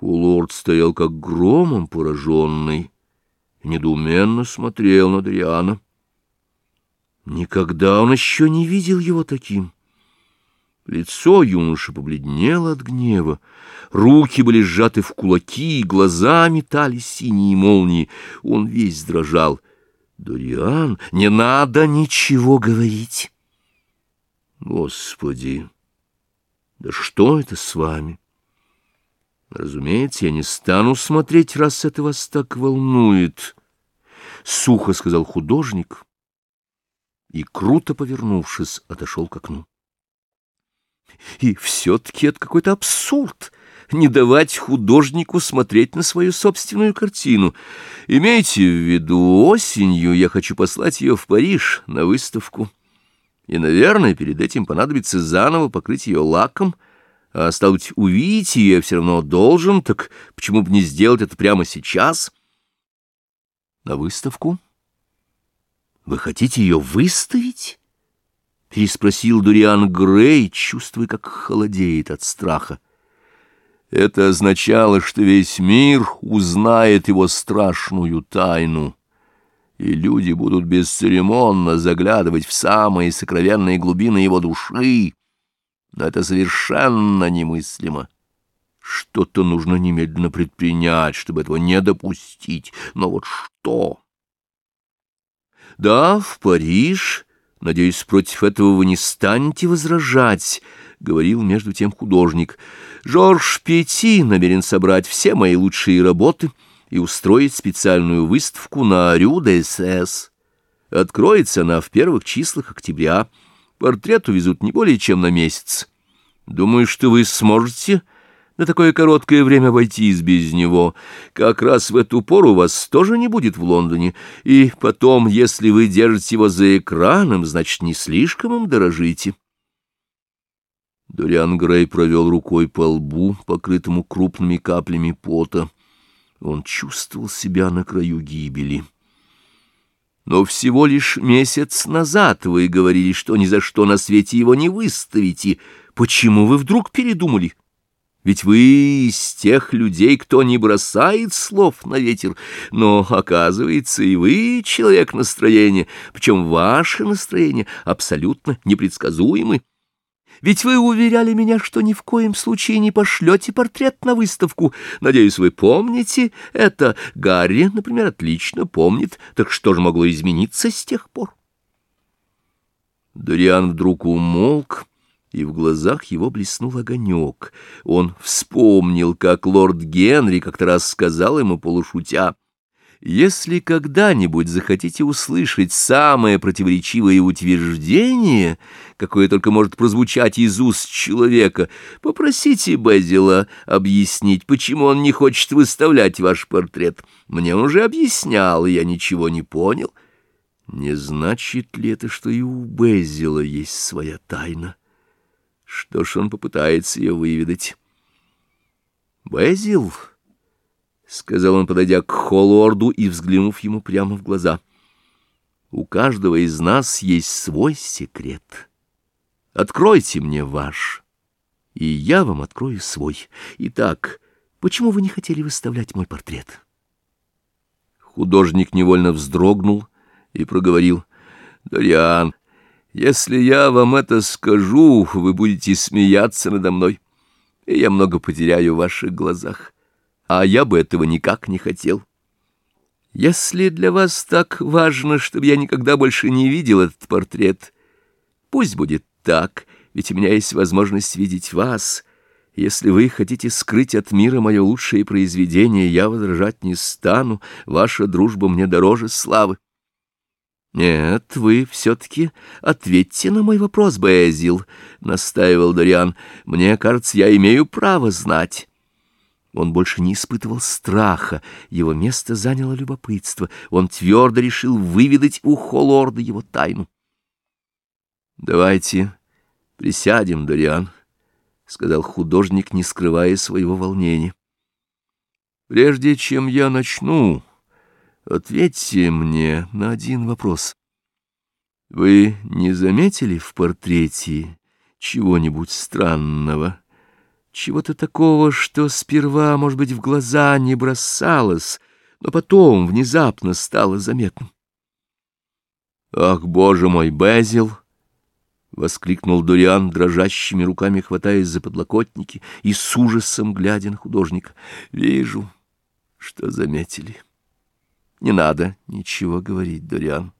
Хулорд стоял как громом пораженный недоуменно смотрел на Дриана. Никогда он еще не видел его таким. Лицо юноши побледнело от гнева, руки были сжаты в кулаки, глаза метали синие молнии, он весь дрожал. «Дориан, не надо ничего говорить!» «Господи, да что это с вами?» «Разумеется, я не стану смотреть, раз это вас так волнует», — сухо сказал художник и, круто повернувшись, отошел к окну. И все-таки это какой-то абсурд — не давать художнику смотреть на свою собственную картину. Имейте в виду, осенью я хочу послать ее в Париж на выставку. И, наверное, перед этим понадобится заново покрыть ее лаком, а, стал быть, увидеть ее все равно должен, так почему бы не сделать это прямо сейчас? На выставку? Вы хотите ее выставить? — переспросил Дуриан Грей, чувствуя, как холодеет от страха. Это означало, что весь мир узнает его страшную тайну, и люди будут бесцеремонно заглядывать в самые сокровенные глубины его души. Но это совершенно немыслимо. Что-то нужно немедленно предпринять, чтобы этого не допустить. Но вот что? Да, в Париж Надеюсь, против этого вы не станете возражать, — говорил между тем художник. Жорж Пети намерен собрать все мои лучшие работы и устроить специальную выставку на Рю де СС. Откроется она в первых числах октября. Портрет увезут не более чем на месяц. Думаю, что вы сможете на такое короткое время обойтись без него. Как раз в эту пору вас тоже не будет в Лондоне. И потом, если вы держите его за экраном, значит, не слишком им дорожите. Дориан Грей провел рукой по лбу, покрытому крупными каплями пота. Он чувствовал себя на краю гибели. Но всего лишь месяц назад вы говорили, что ни за что на свете его не выставите. Почему вы вдруг передумали? — ведь вы из тех людей, кто не бросает слов на ветер, но, оказывается, и вы человек настроения, причем ваше настроение абсолютно непредсказуемы. Ведь вы уверяли меня, что ни в коем случае не пошлете портрет на выставку. Надеюсь, вы помните это. Гарри, например, отлично помнит. Так что же могло измениться с тех пор? Дориан вдруг умолк и в глазах его блеснул огонек. Он вспомнил, как лорд Генри как-то раз сказал ему полушутя, «Если когда-нибудь захотите услышать самое противоречивое утверждение, какое только может прозвучать из уст человека, попросите Безила объяснить, почему он не хочет выставлять ваш портрет. Мне он уже объяснял, и я ничего не понял». Не значит ли это, что и у Безила есть своя тайна? Что ж он попытается ее выведать? «Безил», — сказал он, подойдя к Холлорду и взглянув ему прямо в глаза, — «у каждого из нас есть свой секрет. Откройте мне ваш, и я вам открою свой. Итак, почему вы не хотели выставлять мой портрет?» Художник невольно вздрогнул и проговорил. «Дориан, если я вам это скажу, вы будете смеяться надо мной, и я много потеряю в ваших глазах, а я бы этого никак не хотел. Если для вас так важно, чтобы я никогда больше не видел этот портрет, пусть будет так, ведь у меня есть возможность видеть вас. Если вы хотите скрыть от мира мое лучшее произведение, я возражать не стану, ваша дружба мне дороже славы. — Нет, вы все-таки ответьте на мой вопрос, Бэзил, — настаивал Дориан. — Мне кажется, я имею право знать. Он больше не испытывал страха, его место заняло любопытство. Он твердо решил выведать у Холлорда его тайну. — Давайте присядем, Дориан, — сказал художник, не скрывая своего волнения. — Прежде чем я начну... Ответьте мне на один вопрос. Вы не заметили в портрете чего-нибудь странного? Чего-то такого, что сперва, может быть, в глаза не бросалось, но потом внезапно стало заметным. «Ах, боже мой, Безил!» — воскликнул Дуриан, дрожащими руками хватаясь за подлокотники и с ужасом глядя на художника. «Вижу, что заметили. Не надо ничего говорить, Дуриан.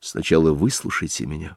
Сначала выслушайте меня».